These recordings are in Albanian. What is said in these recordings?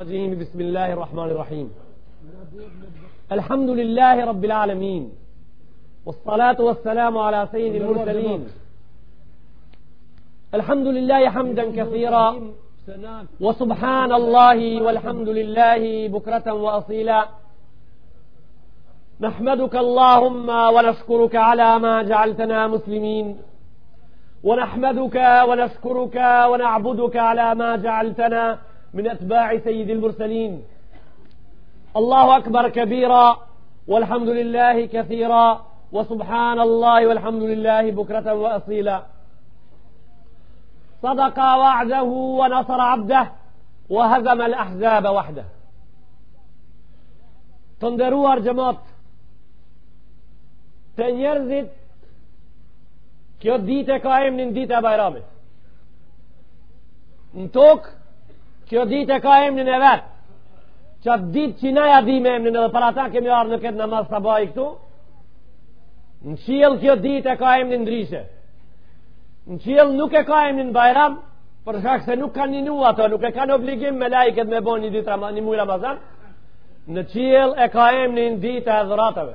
الرجيم بسم الله الرحمن الرحيم الحمد لله رب العالمين والصلاة والسلام على سيد المرسلين الحمد لله حمدا كثيرا وسبحان الله والحمد لله بكرة وأصيلا نحمدك اللهم ونشكرك على ما جعلتنا مسلمين ونحمدك ونشكرك ونعبدك على ما جعلتنا مسلمين من أتباع سيد المرسلين الله أكبر كبيرا والحمد لله كثيرا وسبحان الله والحمد لله بكرة وأصيلا صدق وعده ونصر عبده وهزم الأحزاب وحده تندروا أرجمات تنيرزد Kjo ditë e ka emnin dita e bajramit. Në tokë, kjo ditë e ka emnin e vet. Qatë ditë që na ja dime emnin edhe para ta kemi ardh në këtë namaz ta bajm këtu, në qiell kjo ditë e ka emnin ndryshe. Në qiell nuk e ka emnin bajram, për shkak se nuk kanë ninue ato, nuk e kanë obligim melajket me bo një ditë një muj Ramazan, në qiell e ka emnin dita e dhuratave.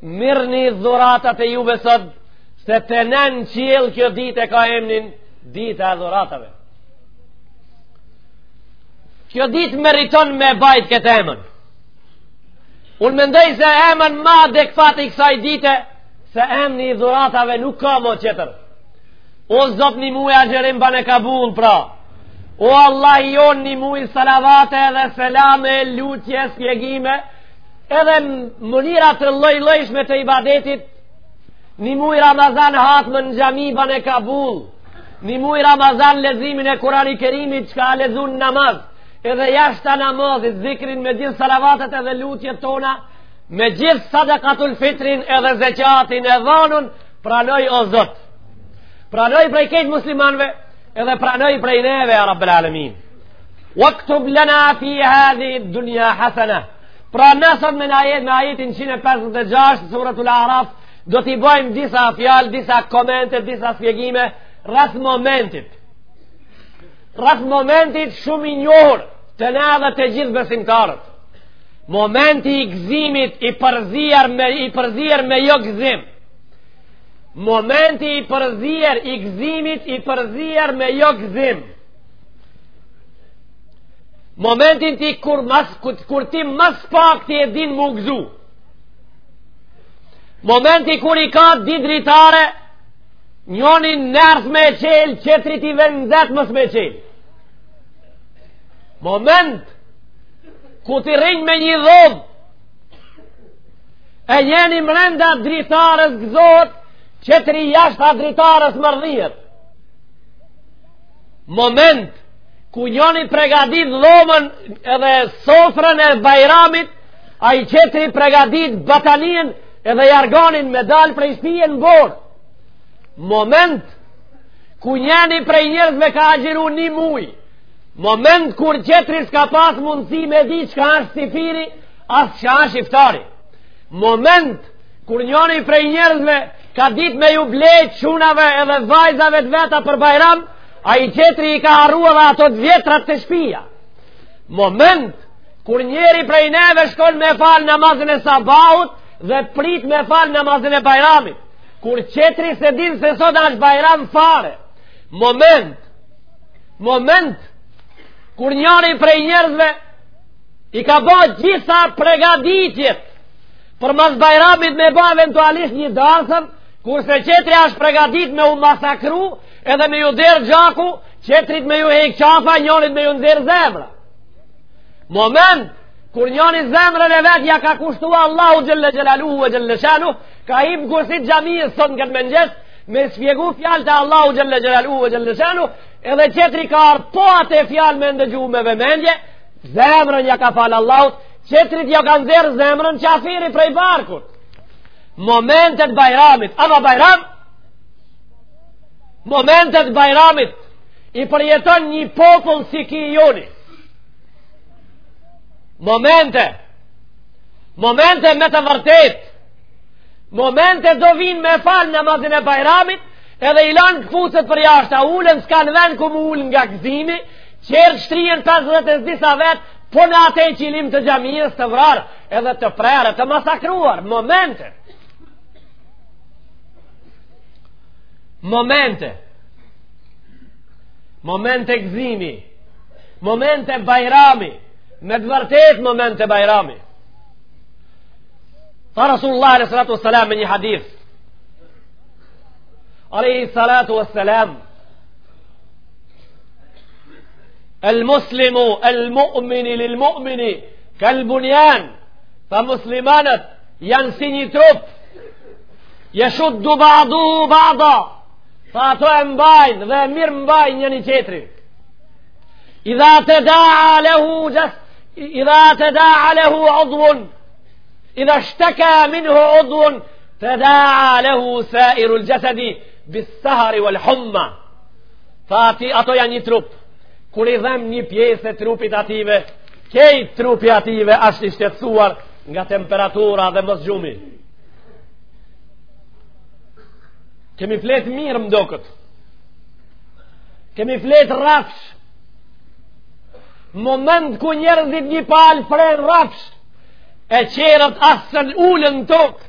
Mirrni dhuratat e juve, sot se te në qiell kjo ditë e ka emnin dita e dhuratave. Kjo ditë meriton me bajt këtë emën. Unë mendoj se emën ma adekuat i kësaj dite, se emni i dhuratave nuk ka ma qetër. O zot një muaj agjerim bane kabul, pra. O Allahi jonë një muaj salavate dhe selame, lutje, spjegime, Edhe mënyra të llojllojshme të ibadetit, një muj Ramazan hatme në xhami bane kabul, një muj Ramazan leximin e kurani kerimit që u ka lexu n' namaz, edhe jashta namazit, zikrin me gjithë salavatet edhe lutjet tona, me gjithë sadakatul fitrin edhe zeqatin e dhanun, pranoj o zot. Pranoj prej krejt muslimanve, edhe pranoj prej neve, ja rabbel alemin. Waktub lena fi hadhihi dunja hasana. Pra na sot me, ajet, me ajetin 156 suratul Araf do t'i bojmë disa fjalë, disa komente, disa spjegime rreth momentit. Rreth momentit shumë i njohur te ne dhe te gjithë besimtarët. Momenti i gëzimit i përzier me, i përzier me jo gëzim. Momenti i përzier i gëzimit i përzier me jo gëzim. Momenti ti kur, mas, kur, kur ti mas pak ti e din me u gëzu. Momenti kur i ka dy dritare, njonin e nis me e çel, qetri t'i vendet mos me e çel. Moment, ku dy rrinë me një dhomë, njeni mrenda dritarës gëzohet, qetri jashta dritarës mërdhihet. moment ku njoni pregadit dhomën edhe sofrën e bajramit ai qetri pregadit batanien edhe jarganin me dal prej shpije në bor moment ku njani prej njerëzve ka agjeru një muj moment kur qetri s'ka pas mundësi me di çka është syfyri as ça është iftari moment Kur njëri prej njerëzve ka dit me ju blejt çunave edhe vajzave të veta për bajram, ai qetri i ka harrua dhe ato të vjetrat te shpia. Moment, kur njëri prej neve shkon me fal namazin e sabahut dhe prit me fal namazin e bajramit, kur qetri s'e din se sot ashtë bajram fare. Moment, moment, kur njëri prej njerëzve i ka ba gjitha pregaditjet, Përmas bajramit me ba eventualisht një darsëm, kurse qetri ashtë pregatit me u masakru, edhe me ju derdh gjaku, qetrit me ju hek qafa, njonit me ju nxjerr zemra. Moment, kur njoni zemrën e vet ja ka kushtu Allahut xhel-le xhelaluhu e xhel-le shanuhu, ka hi m'kursi t'xhamisë sot në këtë mëngjes, me spjegu fjalët e Allahut xhel-le xhelaluhu e xhel-le shanuhu, edhe qetri ka ardh po atë fjalë me ndëgju me vëmendje, Zemrën ja ka fal Allahut, qetrit ja ka nxjerr zemrën qafiri prej barkut. Momente t'bajramit, ama bajram, momente t'bajramit, i përjeton një popull si ky joni. Momente, momente me të vërtetë, momente do vijnë me fal namazin e bajramit, edhe i lanë këpucët përjashta, ulen s'kanë vend ku m'u ul nga gëzimi, Qerët shtrien 50 e disa vetë, po në atë qilim të xhamisë të vrarë, edhe të prerë, të masakruar, momente. Momente. Momente gzimi. Momente bajrami. Me të vërtetë momente bajrami. Tha Rasulullah alejhi salatu ue salam me një hadith. Alejhi salatu ue salam. المسلم المؤمن للمؤمن كالبنيان فمسلمان ينسني تروب يشد بعضه بعضا فاتو امباين ذا مير امباين يعني تيتري إذا تداعى له جس إذا تداعى له عضو إذا اشتكى منه عضو تداعى له سائر الجسد Bis sahari wal humma. Tha ati ato janë një trup. Kur i dhem një pjesë e trupit ative, kej trupi ative është i shqetsuar nga temperatura dhe mosgjumi. Kemi fletë mirë më doket. Kemi fletë rrafsh. Moment ku njerëzit një palë flenë rrafsh, e qerët as s'ulen n'tokë.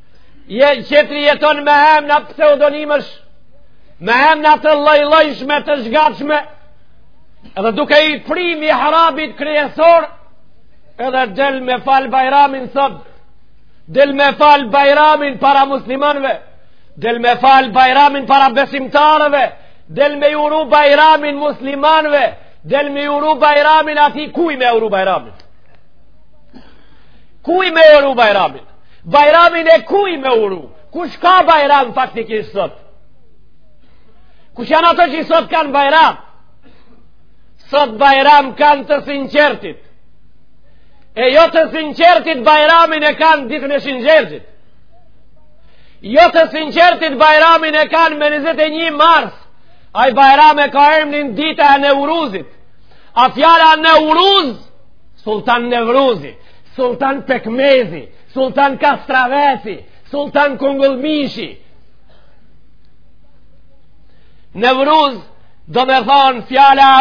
Je, qetri jeton me emna pseudonimesh, me emna të llojllojshme të zhgatshme, edhe duke i pri mihrabit kryesor, edhe del me fal bajramin sot, del me fal bajramin para muslimanve, del me fal bajramin para besimtarëve, del me ju uru bajramin muslimanve, del me i uru bajramin atij, kuj me i uru bajramin. Kuj me i uru bajramin. Bajramin e kuj me uru? Kush ka bajram faktikisht sot? Kush janë ato që sot kanë bajram? Sot bajram kanë të sinqertit. E jo të sinqertit bajramin e kanë ditën e Shingjergjit. Jo të sinqertit bajramin e kanë me 21 mars. Ai bajram e ka emnin dita e Neuruzit. A fjala Neuruz, Sultan Nevruzi. Sultan Pekmezi, Sultan Kastraveci, Sultan Kungulmishi. Nevruz domethonë fjala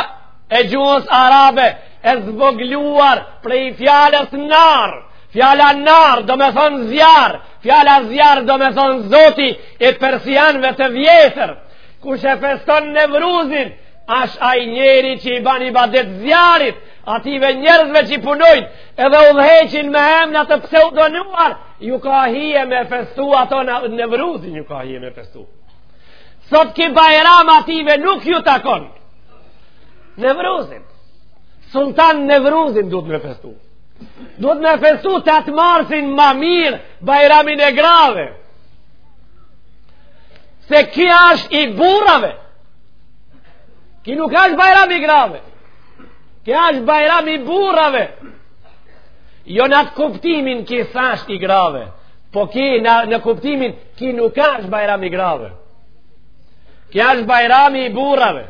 e gjuhës arabe, e zvogluar prej fjalës nar. Fjala nar domethonë zjarr. Fjala zjarr domethonë zoti i persianëve të vjetër. Kush e feston Nevruzin, Asht ai njeri që i ban ibadet zjarrit, atyve njerëzve që punojnë, edhe udhëheqin me emna të pseudonuar, ju ka hije me festu ato Nevruzin, ju ka hije me festu. Sot ky bajram atyve nuk ju takon. Nevruzin. Sultan Nevruzin duhet me festu. Duhet me festu tetë marsin ma mirë bajramin e grave. Se ky asht i burrave. Ky nuk ashtë bajram i grave. Ky ashtë bajram i burrave. Jo në atë kuptimin qi s'asht i grave. Po ky në, në kuptimin ky nuk ashtë bajram i grave. Ky ashtë bajram i burrave.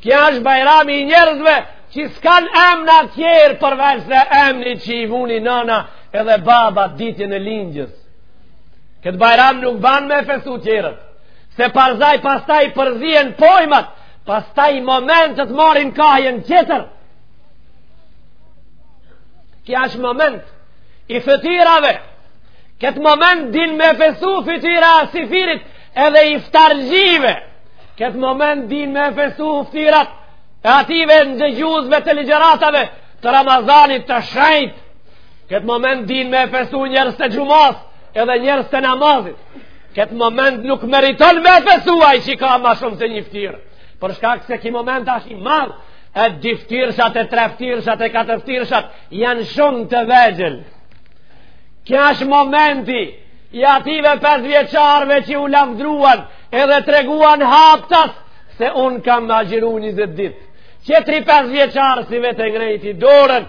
Ky ashtë bajram i njerëzve që s'kan emna tjerë përveç se emni që i vuni nana edhe baba ditën e lindjes. Këtë bajram nuk ban me festu tjerët, se parzaj pastaj përzien pojmat, pastaj momentet marrin kahjen tjetër. Ky ashtë moment i fytyrave, këtë moment din me festu fytyrat e syfyrit edhe iftarxhive, këtë moment din me festu fytyrat e atyve ndëgjuesve të ligjeratave të Ramazanit të shejtë, Këtë moment din me e festu njerëzt e xhumasë edhe njerëzt e namazit. Këtë moment nuk meriton me e festu ai që ka ma shumë se një ftyrë. Për shkak se ky moment ashtë i madh, e dyftyrshat, e treftyrshat, e katërftyrshat, janë shumë të vegjël. Ky ashtë momenti i atyve 5 vjeçarve që u lavdruan, edhe treguan haptas, se unë kam agjëru 20 ditë. Tjetri 5 vjeçar sivjet e ngrejti dorën,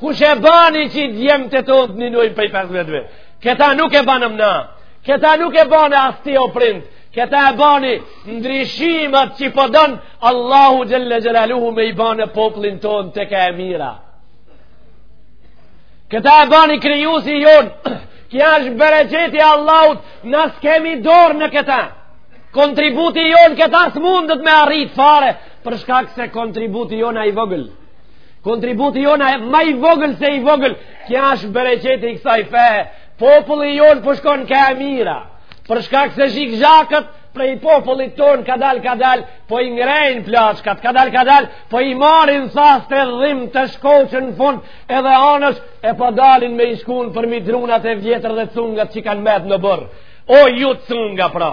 Kush e bani që djemtë tonë të ninojnë prej 15 vjetve? Këtë nuk e banëm na. Këtë nuk e ban as ti o prind. Këtë e bani ndryshimet që i po don Allahu xhel-le xhelaluhu me e ba popullin tonë te ka e mira. Këtë e bani Krijuesi jonë. Kjo është bereqeti i Allahut na s'kemi dorë në këtë. Kontributi jonë këtë s'mundet me arritë fare për shkak se kontributi jonë a i vogël. Kontributi jonë a ma i vogël se i vogël, kjo është bereqeti i kësaj feje, populli jonë po shkon ka e mira, për shkak se zhigzhakët, prej popullit tonë kadalë kadalë, po i ngrejnë plaçkat, kadalë kadalë, po i marrin thastë dhe do të shkoqen në fund edhe anësh, e po dalin me ni shkunë përmbi drunat e vjetër dhe cungat që kanë met në borë. O ju cunga pra!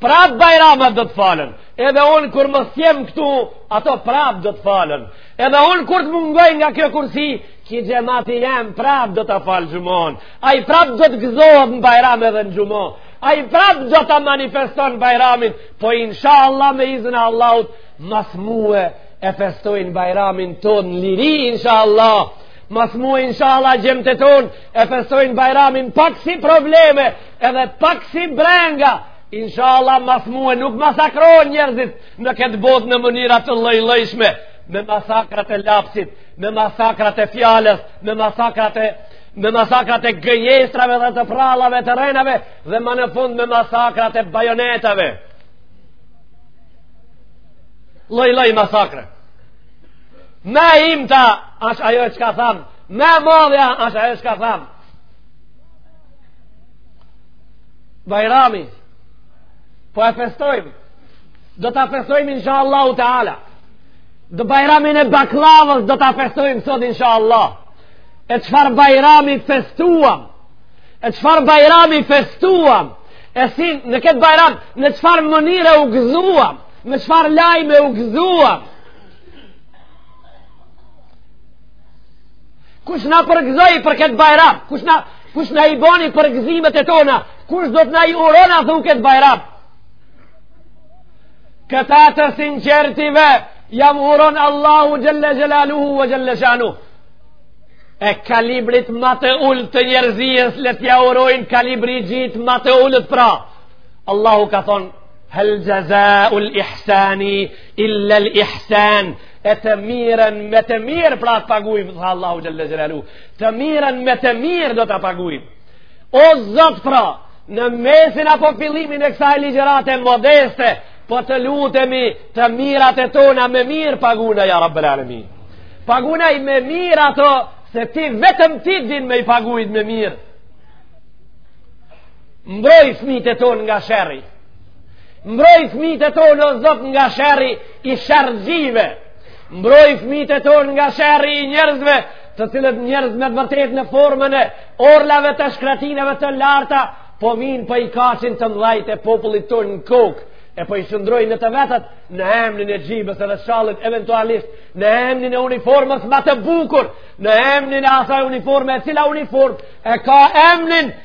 Prap bajramat do të falen. Edhe unë kur mos jem këtu, ato prap do të falen. Edhe unë kur të mungoj nga kjo kursi, ky xhemati jem, prap do ta falë xhumon. Ai prap do të gëzohet në bajram edhe në xhumo. Ai prap do ta manifeston bajramin, po insha Allah me izn e Allahut, mas mue e festojnë bajramin ton në liri, insha Allah. Mas mue, insha Allah, djemtë ton e festojnë bajramin pa ksi probleme, Edhe pa ksi brenga, inshallah mas mue nuk masakrohen njerëzit në këtë botë në mënyra të lloj-llojshme, me masakrat e lapsit, me masakrat e fjalës, me masakrat e me masakrat e gënjestrave dhe të prrallave e të rrenave dhe ma në fund me masakrat e bajonetave. Lloj lloj masakre. Ma e imta asht ajo çka thamë, ma e madhja asht ajo çka thamë. Bajrami, po e festojmë, do ta festojmë insha Allahu teala, do bajramin e baklavës do ta festojmë sot insha Allah, e çfarë bajrami festuam, e çfarë bajrami festuam, e si në këtë bajram, me çfarë mënyre u gëzuam, me çfarë lajme u gëzuam, Kush na përgëzoi për këtë bajram? Kush na kush na i boni përgëzimet e tona? Kush do të na e uron a thu këtë bajram? Këtë të sinqertëve jau uron Allahu xhel-le xhelaluhu ve xhel-le shanu. E kalibrit ma të ulët të njerëzisë le t'ia urojnë kalibri i tij ma të ulët pra. Allahu ka thonë, hel xheza ul ihsani illa l ihsan e të mirën me të mirë pra ta pagujm tha Allahu xhelle xhelaluhu të mirën me të mirë do ta pagujm o zot pra në mesin apo fillimin e kësaj ligjërate modeste po të lutemi të mirat e tona me mirë paguna ja rabbel alemin pagunai me mirë ato se ti vetëm ti din me i pagujt me mirë mbroj fmijt e tonë nga sherri Mbroj fëmijët e tonë o Zot nga sherri i sherrxhive. Mbroj fëmijët e tonë nga sherri i njerëzve, të cilët njerëz me të vërtetë në formën e orlave të shkretinave të larta, po vijnë po i kaçin të mëdhajt e popullit tonë në kokë e po i shëndrrojnë në të vetët në emnin e xhybës edhe shallit eventualisht në emnin e uniformës ma të bukur në emnin e asaj uniforme e cila uniformë e ka emnin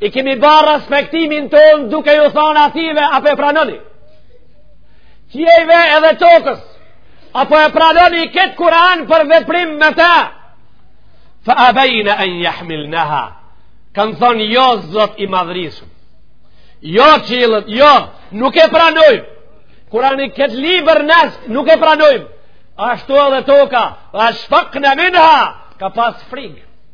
i kemi ba respektimin tonë duke ju thonë atyve apo e pranoni qiejve edhe tokës apo e pranoni këtë kuran për veprim me te fe ebejne en jahmilneha kanë thonë jo zot i madhërishëm jo qiellet jo nuk e pranojmë kuranin këtë libër ne s nuk e pranojmë ashtu edhe toka eshfakne minha ka pas frikë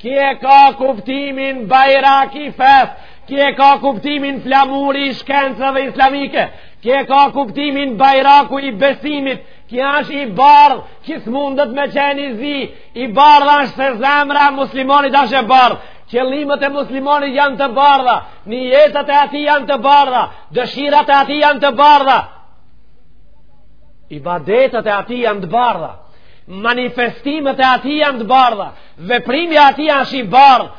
Ky e ka kuptimin bajrak i fesë, ky e ka kuptimin flamuri i shkencave islamike, ky e ka kuptimin bajraku i besimit, ky është i bardhë, ky s'mundet me qenë i zi, i bardhë është se zemra e muslimanit është e bardhë, qëllimet e muslimanit janë të bardha, nijetet e atij janë të bardha, dëshirat e atij janë të bardha, ibadetet e atij janë të bardha, manifestimet e atij janë të bardha, Veprimi i atij asht i bardhë,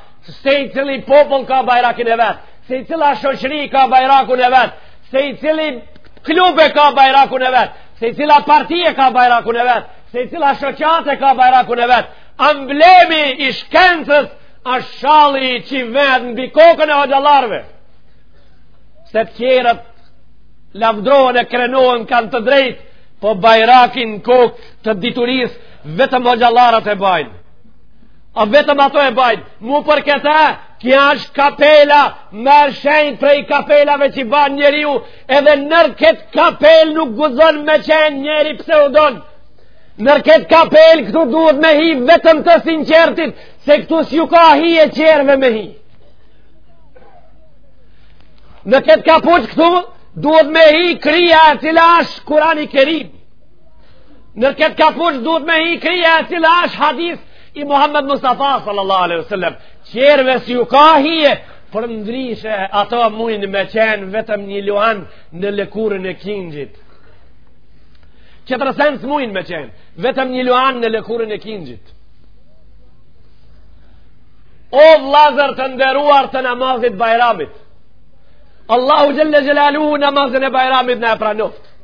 secili popull ka bajrakin e vet, secila shoqëri ka bajrakun e vet, secili klub e ka bajrakun e vet, secila parti e ka bajrakun e vet, secila shoqatë e ka bajrakun e vet, amblemi i shkencës është shalli qi vehet mbi kokën e hoxhallarve, se të tjerët lavdrohen e krenohen kanë të drejtë, po bajrakin n'kokë të diturisë, Vetëm hoxhallarët e bajnë. A vetëm ato e bajnë. Mu për këte, kjo është kapela, më e shenjtë prej kapelave që ban njeriu, edhe nër këtë kapel nuk guxon me qenë njeri pseudo. Nër këtë kapel këtu duhet me hi vetëm të sinqertit, se këtu s'ju ka hije tjerve me hi. Në këtë kapuç këtu duhet me hi kryja e cila është kurani kerim. Në këtë kapuç duhet me hi kryja e cila është hadith i Muhammed Mustafa sallallahu alaihi wasallam. Qerve s'ju ka hije, përndryshe ato mujnë me qenë vetëm një luan në lëkurën e kingjit. Qetër sen s'mujnë me qenë, vetëm një luan në lëkurën e kingjit. O vlazër të nderuar të namazit bajramit, Allahu xhelle xhelaluhu namazin e bajramit na e pranoftë.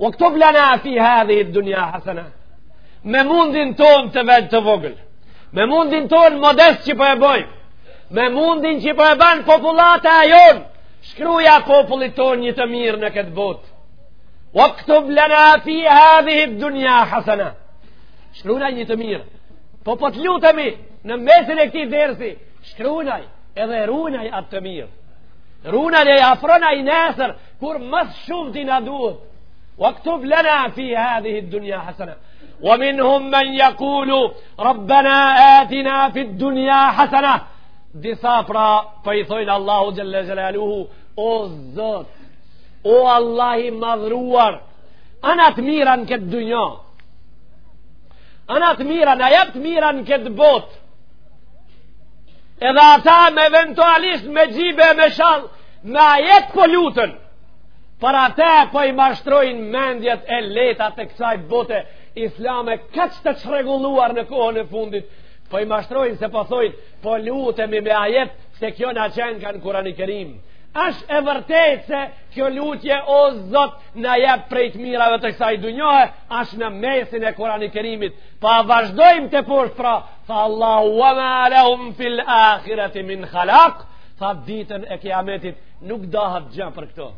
Wa ktub lana fi hadhihi dunja hasana Me mundin ton të vend të vogël Me mundin ton modest që po e bojm Me mundin që po e ban popullata jon Shkruja popullit ton një të mirë në këtë bot Wa ktub lana fi hadhihi dunja hasana Shkrunaj një të mirë Po po të lutemi në mesin e këtij dersi Shkrunaj edhe runaj atë të mirë Runaj e afronaj nesër Kur ma s'shumti na duhet. Wa ktub lana fi hadhihi ad-dunya hasana. Wa minhum man yaqulu rabbana atina fi ad-dunya hasana. Disa pra po i thojnë Allahu xhalla xhalaluhu o Zot. O Allah i madhruar. Ana të mira në këtë dynjë. Ana të mira, na jep të mira në këtë botë. Edhe ata me eventualisht me xhybe e me shalë Me ajet po lutën, për ata po i mashtrojnë mendjet e lehta të kësaj bote islame, kaq të çrregulluar në kohën e fundit, po i mashtrojnë se po thojnë, po lutemi me ajet, se kjo na qenka n'kurani kerim. Ash e vërtet se kjo lutje o zot na jep prej të mirave të kësaj dunjohë, ash në mesin e kurani kerimit, pa vazhdojmë teposhtë pra, tha Allahu wa ma lahum fil akhirati min khalaq, Tha ditën e kiametit nuk dahet gjë për këto.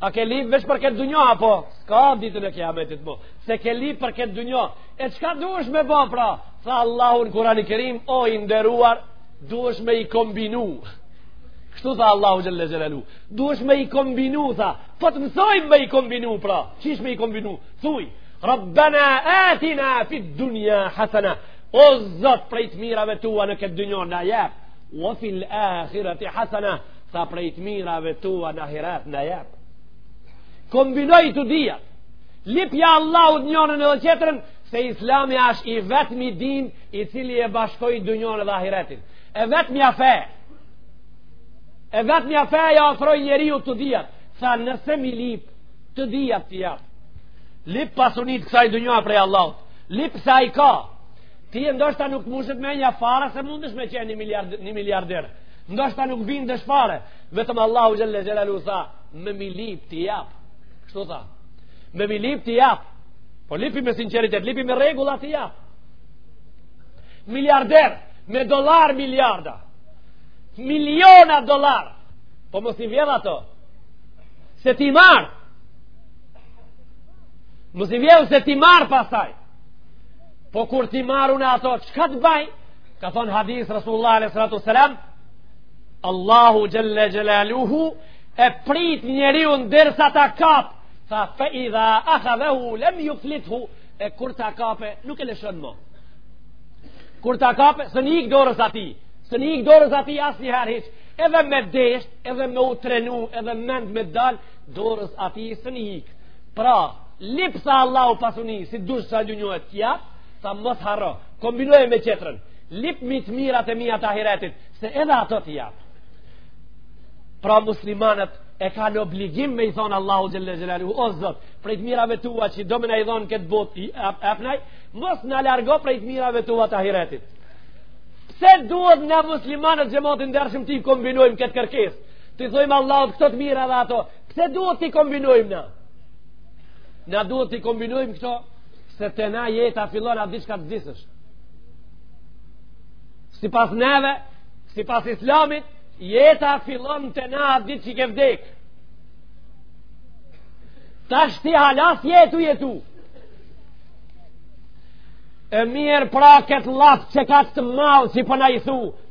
A ke lip veç për këtë dunjo apo? S'ka ditën e kiametit mo. Se ke lip për këtë dunjo. E çka duhesh me bo pra? Tha Allahu në kurani kerim, o i nderuar, duhesh me i kombinu. Kështu tha Allahu xhelle xhelaluhu. Duhesh me i kombinu, tha. Po të mësojmë me i kombinu pra. Qysh me i kombinu? Thuj, Rabbena atina fit dunja hasana. O zot prej të mirave tua në këtë dynjo na jep Wa fil akhirati hasana Tha prej të mirave tua në ahiret na jep Kombinoji të dyjat Lipja Allahut njënën edhe qetërën Se islami është i vetëmi din I cili e bashkoi dynjon edhe ahiretin E vetmja fe E vetmja fe ia afroi njeriut të dyjat Tha nëse m'i lip të dyjat t'i jap Lip pasunit kësaj dynjoha prej Allahut Lip se ai ka. Tije ndoshta nuk mushet menja fare se mundesh me qenë një, miliard, një miliarder. Ndoshta nuk bindesh fare. Vetëm Allahu Xhel-le Xhelaluhu tha, me m'i lip t'i jap. Kështu tha. Me m'i lip t'i jap. Po lipi me sinqeritet, lipi me rregulla t'i jap. Miliarder, me dollar miliarda. Miliona dollar. Po mos i vjedh ato. Se t'i marr. Mos i vjedh se t'i marr pastaj. Po kur t'i marr unë ato, çka të baj? Ka thonë hadith Rasulullah a.s. Allahu xhel-le xhelaluhu e prit njeriun dersa ta kapë. Tha fe idha ehadhehu lem juflithu, e kur ta kape, nuk e lëshon më. Kur ta kape, s'un i ikë dorës atij, s'un i ikë dorës atij asnjëherë hiç, edhe me desht, edhe me u trenu, edhe mend me dalë, Dorës atij s'un i ik Pra, lip sa Allahu pasuni Si dush sa një njojt t'jap Tha mos harro Kombinoje me qetrën Lipmi të mirat e mija të ahiretit Se edhe ato t'jap Pra muslimanët e kanë obligim me i thonë Allahu Xhel-le Xhelaluhu O Zot, prej të mirave tua që do me na i dhonë n'këtë botë japnaj Mos na largo prej të mirave tua të ahiretit Se duhet na muslimanët xhemat i ndershëm t'i kombinojmë këtë kërkesë T'i thojmë Allahut këto të mira dhe ato, pse duhet t'i kombinojmë na? Na duhet t'i kombinojmë këto se te na jeta fillon atë ditë që ka të vdesësh. Sipas neve, sipas islamit, jeta fillon te na atë ditë që ke vdek. Tashti hala s'je tu jetu. E mirë pra këtë llaf qekaq të madh që po na e thu,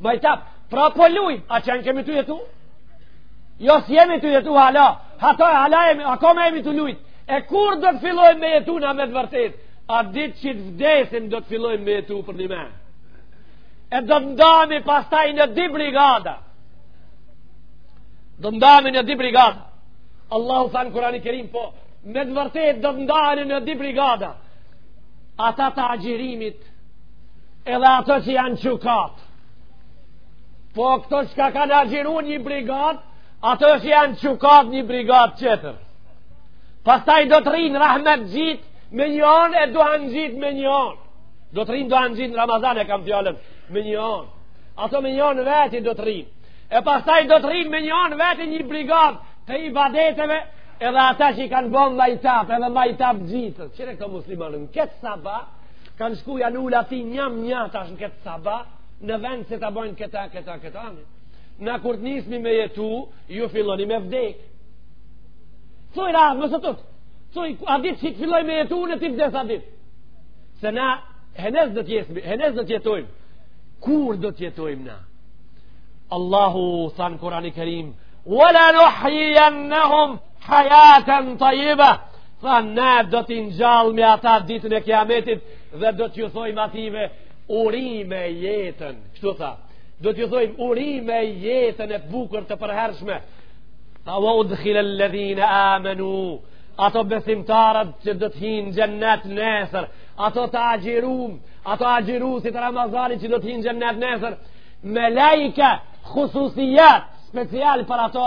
Majtap, pra po lujmë, a s'qenkemi tu jetu? Jo, s'jemi tu jetu, hala, hata, hala, jemi, akoma jemi tu lujtë, e kur do të fillojmë me jetu na me të vërtet, at ditë që të vdesim do të fillojmë me jetu përnime, e do të ndahemi pastaj në di brigada, do të ndahemi në di brigada, Allahu tha në Kurani Kerim, po, me të vërtet do të ndahemi në di brigada, ata të agjirimit, Edhe ato që janë qukat. Po këto çka kanë agjëru një brigadë, ato që janë qukat një brigadë qetër. Pastaj do të rrinë rahmetxhitë, me një anë e duhanxhitë me një anë. Do të rrinë duhanxhitë në Ramazan e kam fjalën me një anë. Ato me një anë veti do të rrinë. E pastaj do të rrinë me një anë veti një brigadë të ibadeteve edhe ata që i kanë bon majtap edhe majtapxhitë. Qire këto muslimanë në këtë sabah kanë shku janë ulë aty njëm një tash në këtë saba, në vend se ta bojnë këta, këta, këta, na. Na kur të nismi me jetu, ju filloni me vdek. Coj ra, më së tëtë, coj, at ditë që të filloj me jetu unë, ti vdes at ditë. Se na, henez do t'jesmi, henez do t'jetojmë, kur do t'jetojmë na? Allahu, tha në Kurani Kerim, wala nuhjijennehum hajaten tajibah, Tha ne do t'i ngjallmi ata ditën e kiametit dhe do t'ju thojmë ative urime jetën. Kështu tha. Do t'ju thojmë urime jetën e bukur të përhershme. Tha wa udkhil alladhina amanu. Ato besimtarët që do të hyjnë në xhennet nesër, ato të agjirum, ato agjirusit Ramazanit që do të hyjnë në xhennet nesër, melaike, hususijat special për ato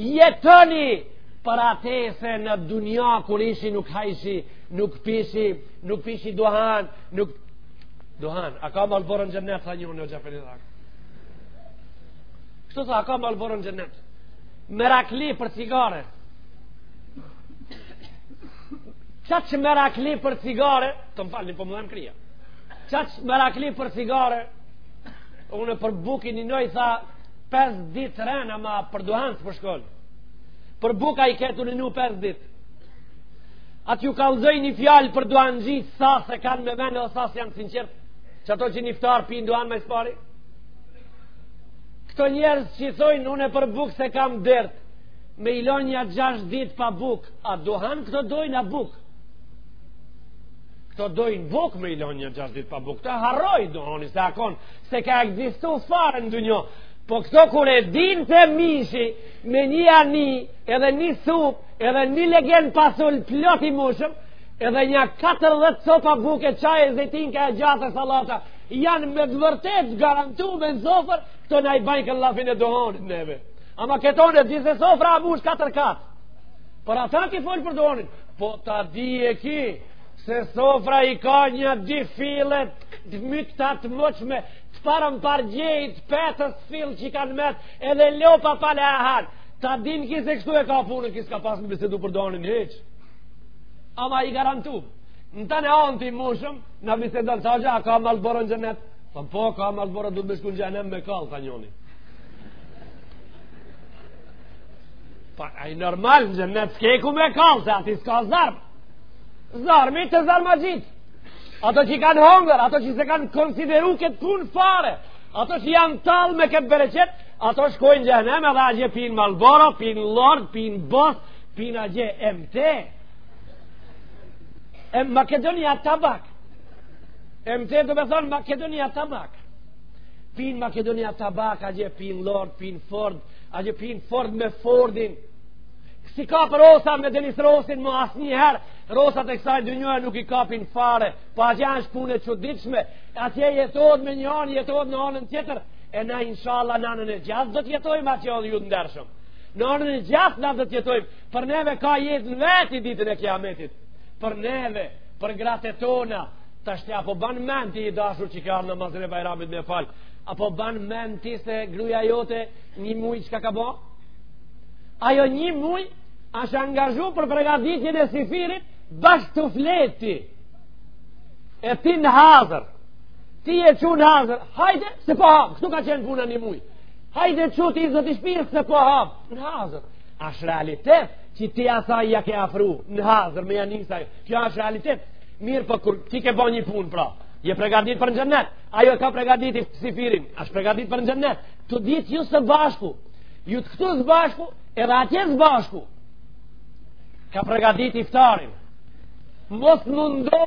Jetoni për ate se në dunja kur ishi nuk hajshi, nuk pishi, nuk pishi duhan, nuk... Duhan, a ka Malboro në xhennet, tha njoni o gjepeli dhe Kështu tha, a ka malë borën gjennet? Merakli për cigare. Qaq merakli për cigare, të më falni, po më dhem krija. Qaq merakli për cigare, unë për bukin një nëjë tha, 5 dit rena ma për duhan së përshkollë. Për bukë ai ketu në një 5 dit. A t'ju kallëzoj një fjalë për duhanxhitë sa s'e kanë me vend e sa s'janë sinqertë. Qato që n'iftar pinë duhan ma s'pari. Këto njerëz që i thojnë unë e për bukë s'e kam dert. Me i lon nja 6 dit pa bukë. A duhan këto dojnë a bukë. Këto dojnë bukë me i lon nja 6 dit pa bukë. Këto harrojnë duhanin se a kon. Se ka egzistu fare në dynjo, po këto kur e din te mishi, me një ani, edhe një sup, edhe një legen pasul plot i mushëm, edhe nja 40 copa buke çaj e zetin ka e gjathë e sallata, janë me të vërtet garantum në sofër, këto na e bajnë këtë llafin e dohonit neve. Ama këto e din se sofra a mush 4 kat. Për ata ki fol për dohonin, po ta dije ki, se sofra i ka nja di filet, Këtë mytë të atë moçme, të parën parë gjejt, petës filë që i kanë metë, edhe lopa pale a e han. Ta din ki se kështu e ka punë, ki s'ka pasë me bisedu për dohonin hiç. Ama i garantu, në të në anë të i mushëm, me bisedu të agja, ka Malboro në xhenet. Po, po, ka Malboro, duhet me shku në xhehenem me kall, tha njoni. Pa, a i normal në xhenet, s'ke ku me kall, se ati s'ka zarm. Zarmi te zarmaxhitë. Ato që i kanë hongër, ato që s'e kanë konsideru këtë punë fare, ato që janë tallë me këtë bereqet, ato shkojnë n'gjehnem edhe agje pinë Malboro, pinë Lord, pinë Bos, pinë agje MT. E Makedonia tabak. MT do me thonë Makedonia tabak. Pinë Makedonia tabak, agje pinë Lord, pinë Ford, agje pinë Ford me Fordin, S'i kap rosa me Denis Rosin ma asnjëherë, rosat e kësaj dynjaje nuk i kapin fare, po agje ashtë punë e çuditshme, atje jetohet me një anë, jetohet në anën tjetër, e na inshallah në anën e gjathtë do të jetojmë atje o ju të ndershëm. Në anën e gjathtë na do të jetojmë, për neve ka jetë në vetë ditën e kiametit, për neve, për gratë tona, tash a po ban mend ti i dashur që ke namazin e bajramit me falë, a po ban mend ti se gruja jote një muj çka ka bo? Ajo një muj ashtë angazhu për pregaditjen e sifirit bashkë të fleti. E ti në hazër. Ti je çu në hazër. Hajde, se po hamë. Kështu ka qenë puna një muj. Hajde çu ti zoti i shpisë, se po hamë. Në hazër. Ashtë realitet që ti asaj ja ke afru. Në hazër, me janë njësaj. Kjo ashtë realitet. Mirëpo kur ti ke bo një punë, pra. Je pregadit për në gjenet. Ajo ka pregadit sifirin. Ashtë pregadit për në gjenet. Të ditë ju së bashku. Ju të këtu zbashku, edhe atje zbashku. Ka pregadit iftarin. Mos mundo...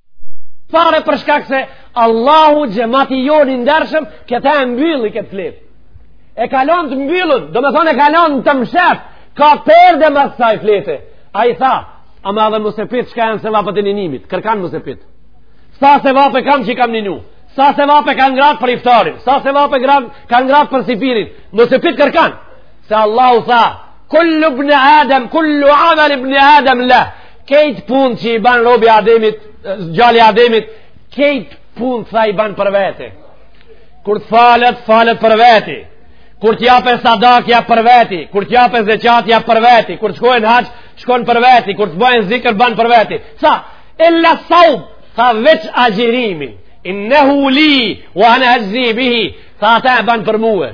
Fare për shkak se Allahu gjemati jonë i ndershëm, këta e mbylli këtë fletë. E ka lon të mbyllun, do me thonë e ka lon të mshefë, ka perde mas saj flete. Ai tha, ama edhe mos e pit, çka janë sevapet e ninimit, kërkan mos e pit. Sa sevape kam që kam ninu, sa sevape kanë gratë për iftarin, sa sevape kanë gratë për sifirin, mos e pit kërkan. Se Allahu tha, kullu bënë adem, kullu amali beni Adem lehu, Kejt punët që i ban robi Ademit, gjali Ademit, kejt punët tha i ban për vete. Kur të falet, falet për vete. Kur të japë sadak jap për vete, kur të japë zeqat jap për vete, kur të shkon në haç, shkon për vete, kur të bajnë zikër ban për vete. Tha illa saum, tha veç agjirimi. Innehu li, wa ana ajzi bihi, tha ata e ban për mua.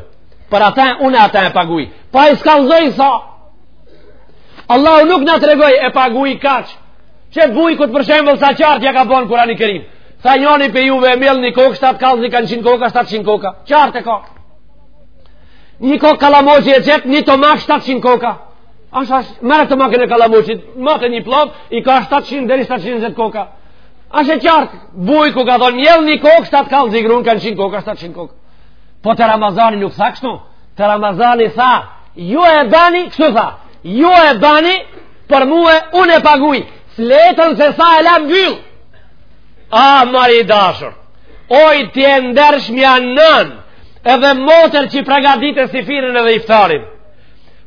Por ata unë ata e paguaj. Po ai s'kallzoi sa. Allahu nuk na tregoi e paguj kaq. Qe bujkut për shembull sa qartë ja ka bën Kurani i Kerim. Tha njëri pe juve e mjell një kokërr, shtatë kallëz, një ka njëqind kokrra, shtatëqind kokrra. Qartë e ka. Një kokërr kallamoq e qet një tramak, shtatëqind kokrra. Ashtu asht, merre tramakun e kallamoqit, makën një plovë, i ka shtatëqind deri shtatëqind e njëzet kokrra. Asht e qartë, bujkut i ka thonë, mjell një kokërr, shtatë kallëz grunë, ka njëqind kokrra, shtatëqind kokrra. Po te Ramazani nuk tha kshtu, Te Ramazani tha, ju e bani, kështu tha, ju e bani, për mu, unë e paguj, fletën se sa e la mbyllë. A more i dashur, oj ti e ndershmja nanë edhe motër që pregadit syfyrin edhe iftarin.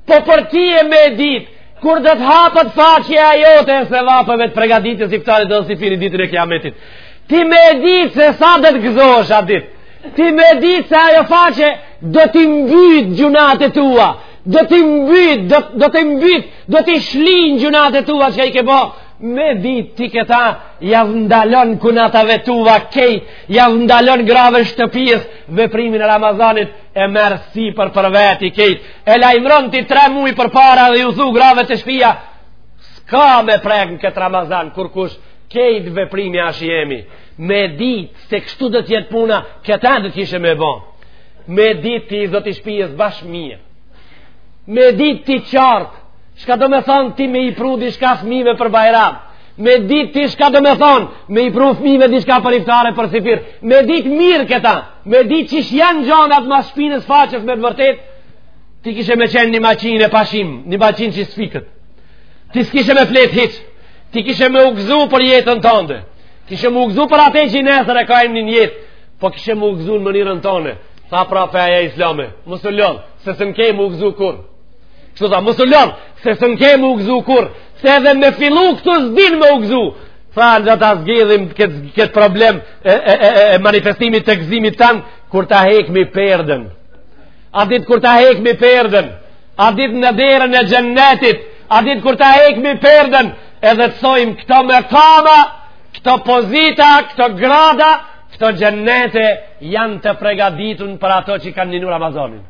Po për ti me e dit, kur do të hapet faqja jote e sevapeve të pregaditjes së iftarit dhe syfyrit ditën e kijametit. Ti me dit se sa do të gëzohesh at ditë. Ti me ditë se ajo faqe do t'i mbyt gjunat e tua, do t'i mbyt, do, do t'i mbyt, do t'i shlin gjunat e tua çka i ke bo, me ditë ti këta jav ndalon kunatave tua kejt, jav ndalon grave të shtëpisë, veprimin e Ramazanit e merr sipër për veti kejt, e lajmëron ti tre muj përpara dhe ju thu grave te shpia, s'ka me prek në këtë Ramazan kurkush, kejt veprimi asht i jemi. Me dit se kështu do të jetë puna, këta do t'kishe me bë. Me dit ti zot i shpijes bash mirë. Me dit ti qartë, çka do me thonë ti me i pru diçka fëmijëve për Bajram. Me dit ti çka do me thonë me i pru fëmijëve diçka për iftar e për syfyr. Me dit mirë këta. Me dit qysh janë gjonat mas shpinës faqes me të vërtetë. Ti kishe me qenë një maqinë e pashim, një maqinë që s'fiket. Ti s'kishe me fletë hiç, ti kishe me u gëzu për jetën tënde. Kishe me u gëzu për atë që nesër e kemi në njat jetë, po kishe me u gëzu në mënyrën tane, tha pra feja islame, mos u lodh, se sun ke me u gëzu kurrë. Kështu tha, mos u lodh, se sun ke me u gëzu kurrë, se edhe me fillu këtu s'din me u gëzu, tha do ta zgjidhim këtë, këtë problem e, e, e, e manifestimit të gëzimit tan, kur ta hekmi perden. At ditë kur ta hekmi perden, At dit në derën e xhenetit, at dit kur ta hekmi perden, edhe të thojmë këto mekame, këto pozita, këto grada, këto xhenete janë të pregaditun për ata që e kanë ninu Ramazanin.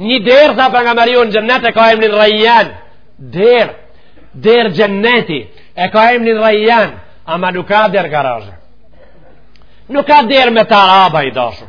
Një derë, tha Pejgamberi jonë, n'xhenet e ka emnin Rejjan, derë, derë xheneti, e ka emnin Rejjan, ama nuk ka derë garazhe. Nuk ka derë me taraba i dashur.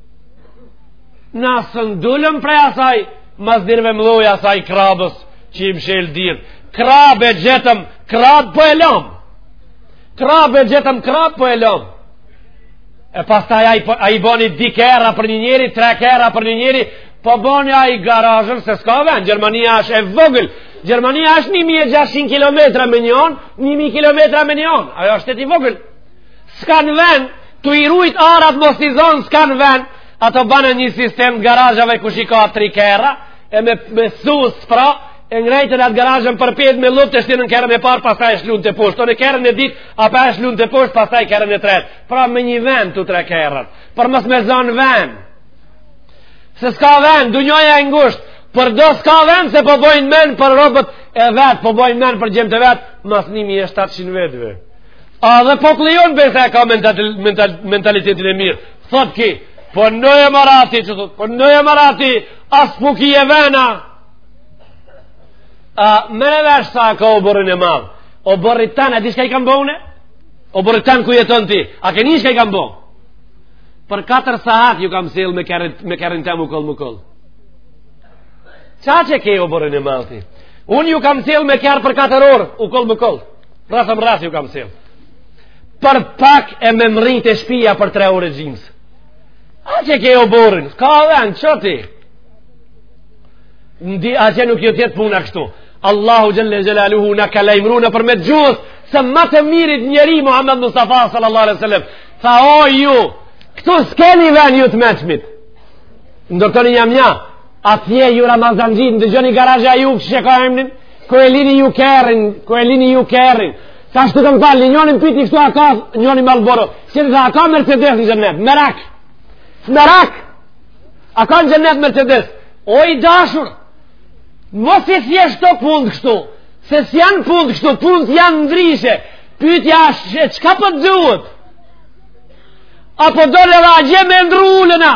Na s'dulëm prej asaj, mas dyrve mloj asaj krabës që i mshel dyrt. Krabë e gjetëm, krabë po e lamë. Krabë e gjetëm, krabë po e lamë. E pastaj ai, po, ai boni dy kerra për një njeri, tre kerra për një njeri, po boni ai garazhën se s'ka ven. Gjermania është e vogël. Gjermania është 1600 km me një anë, 1000 km me një anë. Ajo është shtet i vogël. S'kan ven, tu i rujt arat mos i zon s'kan ven. Ata banë një sistem garazhave ku shti ka tri kerra e me me sustë pra e ngrejtën atë garazhën përpjetë me luft e shtinë kerrin e parë masaj e lshunë teposhtë shtinë kerrin e dytë prapë e lshunë teposhtë masaj kerrin e tretë pra me një vend të tre kerret për mos me zonë vend se s'ka vend dunjaja e ngusht për do s'ka vend se po bojnë men për robt e vet po bojnë men për djemtë e vet mas ni mi e 700 vjetëve A dhe populli jonë besa e ka mentalitetin e mirë. Thot ky, po në e marati, që thot, po në e marati, a s'po ki ven a. A merr vesh sa ka oborrin e madh. Oborrit tan, a di çka i kam bo une? Oborrit tan ku jeton ti, a ke ni çka i kam bo une? Për 4 sahat ju kam sillë me kerrin, me kerrin okoll m'okoll. Qaq e ke oborrin e madh ti? Unë ju kam sillë me kerr për 4 orë, okoll m'okoll. Rreth më rreth ju kam sillë. Për pak e me mrri te shpia për tre orë e gjymës. Aq e ke oborrin, ka ven, që ti? Atje nuk do t'jetë puna kështu. Allahu xhel-le xhelaluhu na ka lajmru nëpërmjet gjuhës së ma të mirit njeri Muhammed Mustafa sallallahu alaihi sallam. Tha o ju, këtu s'keni ven ju të meçmit. Ndërtoni xhamia, atje ju ramazanxhitë, ndëgjoni garazha a ju qysh e ka emnin, Ku e lini ju kerrin, ku e lini ju kerrin, tash të kam falë, njani m'pyti kështu a ka, njani Malboro, si të a ka Mercedes në xhenet, merak, merak, a ka në xhenet Mercedes, o i dashur, mos i thjeshto punt kështu, se s'janë punt kështu, punt janë ndryshe, pytja është, çka po duhet, apo don edhe atje me e ndrru uljen a,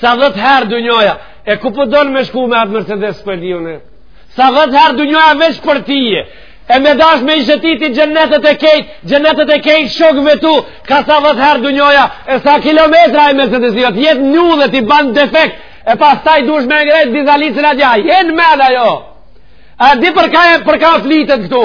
Sa dhetë herë dunjaja, e ku po don me shku me atë Mercedes po di une? Sa dhetë herë dunjaja veç për tye, e me dash me i shëtit xhenetet e kejt, xhenetet e kejt shokëve tu, ka sa dhetë herë dunjaja, e sa kilometra e Mercedesi jot të jet n'udhë e t'ban defekt, e pastaj dush me ngrejt dizalicën atje, je n'men a jo. A di për çka, për çka flitet këtu,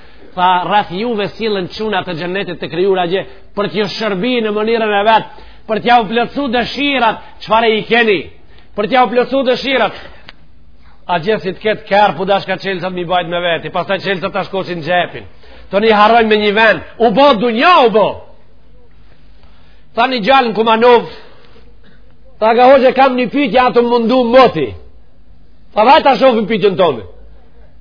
Tha, rreth juve sillen çuna të xhenetit të krijuar gje, për t'ju shërbi në mënyrën e vet, për t'jau plotësu dëshirat, çfarë i keni, për t'jau plotësu dëshirat, a gje si t'ket kerr, po dashka çelësat m'i bajt me veti, pastaj çelësat ta shkoqin xhepin, të një harrojnë me një ven, u bo, dunja u bo, tha një djalë në Kumanovë, tha ga hoxhë e kam një pytje atë mundu moti, tha hajt ta shofim pytjen tonë,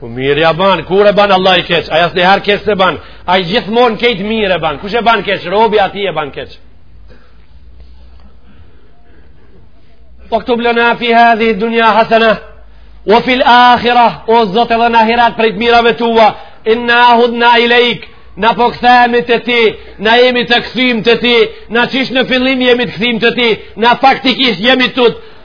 Kur mirë e ban, kur e ban Allahi keq, ai asniherë keq s'e ban, ai gjithmonë krejt mirë e ban, kush e ban keq, robi i tij e ban keq. Wektub lena fi hadhihi dunja hasana, we fil ahira, o Zot edhe në ahiret prej të mirave tua, inna hudna ilejk, na po kthehemi te ti, na jemi të kthym te ti, na qysh në fillim jemi të kthym te ti, na faktikisht jemi të tut,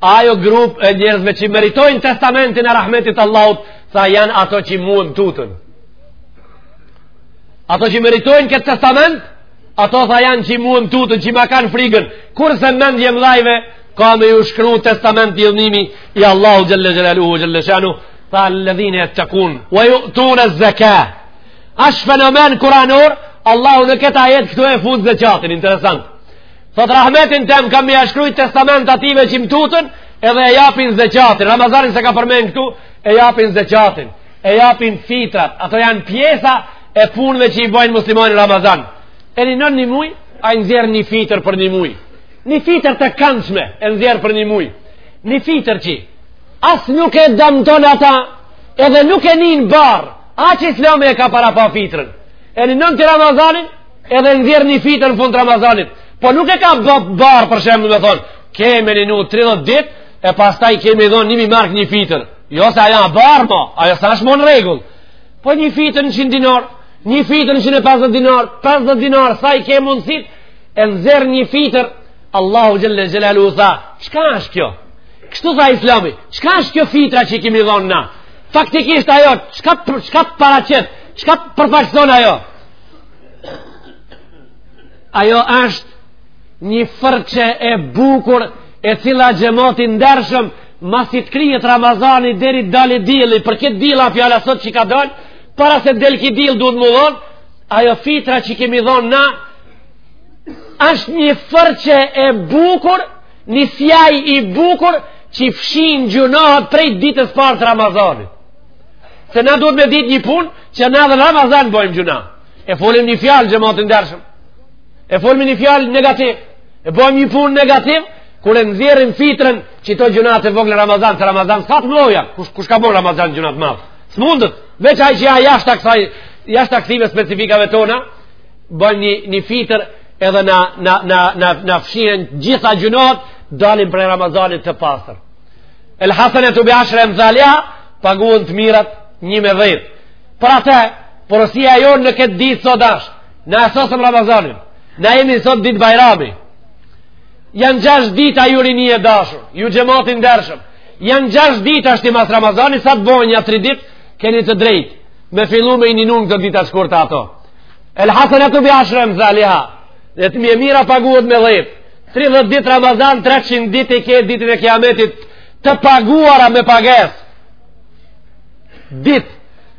Ajo grup e njerëzve që meritojnë testamentin e rahmetit Allahut, tha janë ato që mu m'tutën. Ato që meritojnë këtë testament, ato tha janë që mu m'tutën, që ma kanë frigën, kurse mendjemdhajve, ka me ju shkru testament i dënimit Allahu xhelle xhelaluhu xhelle shanuhu, tha ledhine jettekun, we jutunez-zeka. Ashtë fenomen kuranor, Allahu në këtë ajet këtu e fut zeqatin, interesant. Thot rahmetin tem kam me ja shkrujt testament atyve që më tutën edhe e japin zeqatin. Ramazanin s'e ka përmen këtu e japin zeqatin. E japin fitrat. Ato janë pjesa e punëve që i bojnë muslimani n'Ramazan. E ninon një muj, ai nxjerr një fitër për një muj. Një fitër të kanshme e nxjerr për një muj. Një fitër që as nuk e damton ata edhe nuk e nin barrë. Aq islami e ka parapa fitrën. E ninon ti Ramazanin, Edhe nxjerr një fitër në fund Ramazanit. Po nuk e ka bë barrë për shembull me thonë, ke me ninu 30 ditë, e pastaj ke me dhonë një mi marka një fitër. Jo se ajo barrë, po, ajo s'është mo rregull. Po një fitër në 100 dinarë, një fitër në 150 dinarë, 50 dinarë, sa i ke mundësit, e nxjerr një fitër, Allahu xhelle xhelaluhu tha, çka është kjo? Kështu tha islami, çka është kjo fitra që i kemi dhonë na? Faktikisht ajo, çka, çka paraqet, çka përfaqëson ajo? ajo është një fërçe e bukur e cila xhemat i ndershëm masi t'kryhet Ramazani deri dali dilli për këtë dill a fjala sot që ka dal para se del ky dill duhet mu dhon ajo fitra që kemi dhon na është një fërçe e bukur një sjaj i bukur që i fshin gjynahet prej ditës parë t'Ramazanit Se na duhet me dit një punë që na edhe n'Ramazan bëjmë gjunah. E folim një fjalë xhemat i ndershëm. E folim një fjalë negativ. E bëjmë një punë negativ kur e nxjerrim fitrën ato gjunahe të vogla n'Ramazan, se n'Ramazan s'ka të mdhaja. Kush kush ka bën n'Ramazan gjunah të madh? S'mundet. Veç ai që a jashta ksaj, jashtë taksimeve specifikave tona, bën një një fitër edhe na na na na na fshihen gjitha gjunahet dalim prej Ramazanit të pastër. El hasenetu bi ashri emthaliha paguhen të mirat një me dhet. Për atë, porosia jonë n'këtë ditë sot ashtë, na e sosëm Ramazanin, na jemi sot ditë Bajrami, janë gjasht dita ju rini e dashur, ju xhemat i ndershëm, janë gjasht ditë ashtë i mas Ramazanit, sa të bohen nja tri ditë, keni të drejtë, me fillu me i ninu këto dita t'shkurta ato. El hasenetu bi ashri emthaliha, dhe të mirat paguhen me dhetë, 30 ditë Ramazan, 300 ditë i ke ditën e kiametit të paguara me pages. Ditë,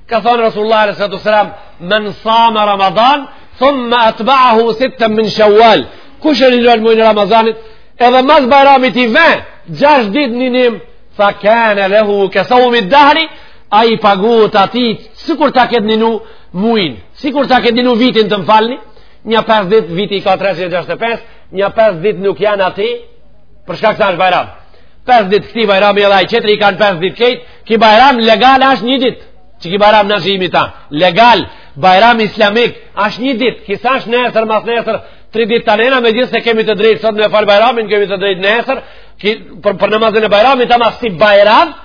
ka thonë Resulullah alejhi salatu ves selam, men same Ramadan, thumme etbeahu sitten min sheval. Kush e ninon mujin e Ramazanit Edhe mas bajramit i ven, 6 ditë ninim, fe kane lehu ke savmid dehri, ai i paguhet atij, sikur ta ketë ninu mujin, sikur ta ketë ninu vitin të më falni, Nja 5 ditë, viti ka 365, nja 5 ditë nuk janë aty për shkak se është Bajram. 5 ditë këtij Bajrami edhe ai çetri kanë 5 ditë këtej, ki Bajram legal është një ditë. Çi ki Bajram n'çi jemi tash. Legal Bajram islamik është një ditë, ki s'është nesër mas nesër 3 ditë tanena me gjithë se kemi të drejtë sot me fal Bajramin, kemi të drejtë nesër, ki për për namazin e Bajramit ama si Bajram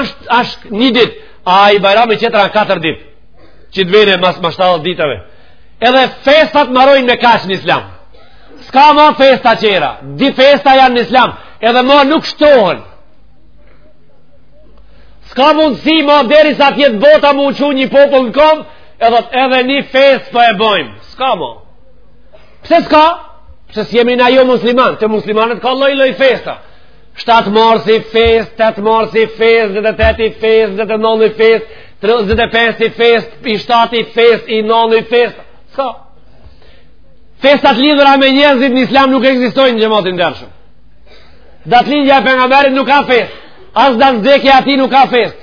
është është një ditë. Ai Bajrami çetër a 4 ditë. Çi të vjen mas mas 70 ditave. Edhe festat marojnë me kaq në islam. S'ka ma festa qera. Di festa janë në islam. Edhe ma nuk shtohen. S'ka mundësi ma derisa t'jetë bota m'u çu një popull, një komb, e thotë edhe një fest po po e bojmë. S'ka ma. Pse s'ka? Pse s'jemi na jomusliman? Te muslimanët ka lloj-lloj festa. 7 marsi fest, 8 marsi fest, 28 fest, 29 fest, 35 fest, 7 fest, 9 fest. Sa? Festat lidhura me njerëzit në islam nuk ekzistojnë xhemat i ndershëm. Datëlindja e pejgamberit nuk ka fest. As datëvdekja e tij nuk ka fest.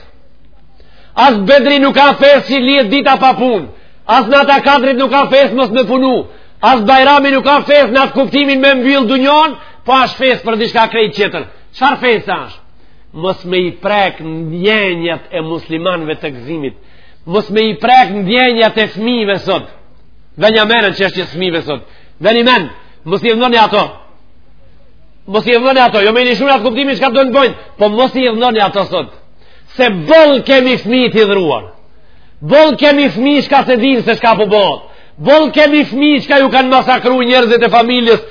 As Bedri nuk ka fest që lihet dita pa pun. As nata e Kadrit nuk ka fest mos me punu. As Bajrami nuk â fest në atë kuptimin me mbyll dynjan, po asht fest për diçka krejt tjetër. Çfarë fest është? Mos me i prek ndjenjat e muslimanëve të gëzimit. Mos me i prek ndjenjat e fëmijëve sot. Dhe një mënyrë që është që fëmijëve sot. Dhe një mënyrë, mos i idhnoni ato. Mos i idhnoni ato. Jo me një shumë atë kuptimin çka dojnë bojnë, po mos i idhnoni ato sot. Se boll kemi fëmijë të hidhëruar. Boll kemi fëmijë çka s'e dinë se çka po bohet. Boll kemi fmi çka ju kanë masakru njerëzit e familjes,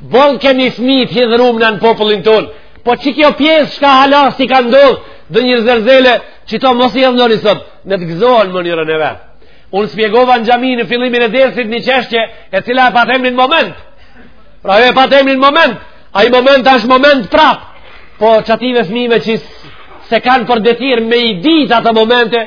boll kemi fmi të hidhërum në popullin tonë, po çik kjo pjesë çka hala s'i ka ndodhë ndonjë zerzele, qito mos i idhnoni sot, le të gëzohen n'mënyrën e vet. Unë shpjegova në xhami në fillimin e dersit një çështje e cila e patem një moment. Pra e patem një moment, ai moment është moment prapë, po qatyne fmive që s'e kanë për detyrë me i ditë ato momente,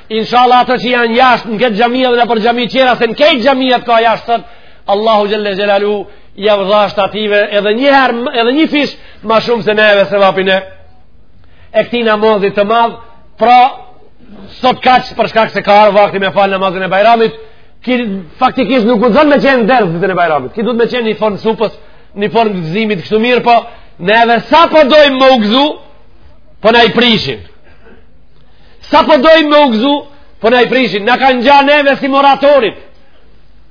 Inshallah ato që janë jashtë në këtë xhami dhe nëpër xhami tjera se në këtë xhami a ka jashtë sot, Allahu xhelle xhelaluhu jau dhashtë atyne edhe një herë edhe një fish më shumë se neve se vapin e këtij namazi të madh, pra sot kaq për shkak se ka ardhur vakti me fal namazin e Bajramit, ky faktikisht nuk guxon me qenë ders ditën e Bajramit. Ky duhet me qenë një formë hutbes, një formë gëzimit kështu mirë, po neve sa po dojmë me u gëzu, po na i prishin. Sa po dojmë me u gzu, po na i prishin, na kanë ngja neve si muratorit.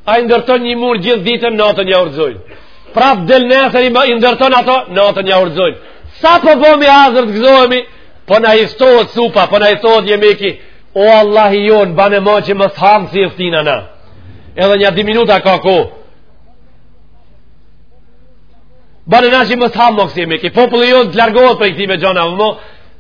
Ai ndërton një mur gjithë ditën, natën ja rrzojnë. Prap del nesër i ndërton ato, natën ja rrzojnë. Sa po bomi hazër të gëzohemi, po na shtohet hutba, po na shtohet një meki, o Allah i jonë, bane ma që mos t'ham si eftina na. Edhe nja dy minuta ka kohë. Bane na që mos t'ham më kësi meki, populli jonë të largohet prej këtyne gjanave, më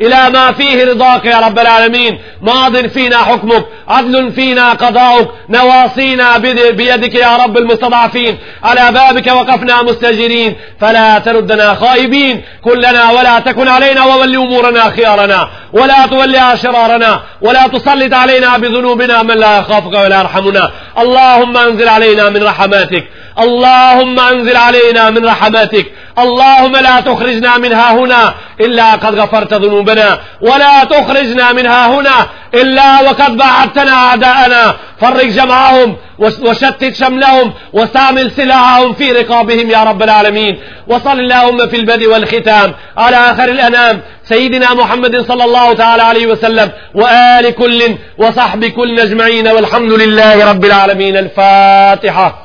إلى ما فيه رضاك يا رب العالمين ماض فينا حكمك عدل فينا قضاؤك نواصينا بيدك يا رب المستضعفين على بابك وقفنا مستجيرين فلا تردنا خائبين كلنا ولا تكن علينا وول أمورنا خيارنا ولا تولي أشرارنا ولا تسلط علينا بذنوبنا من لا يخافك ولا يرحمنا اللهم انزل علينا من رحماتك اللهم انزل علينا من رحماتك اللهم لا تخرجنا من ها هنا إلا قد غفرت ذنوبنا ولا تخرجنا منها هنا إلا وقد بعدتنا أعداءنا فرق جمعهم وشتت شملهم وسامل سلاحهم في رقابهم يا رب العالمين وصل اللهم في البدء والختام على آخر الأنام سيدنا محمد صلى الله تعالى عليه وسلم وآل كل وصحب كل أجمعين والحمد لله رب العالمين الفاتحة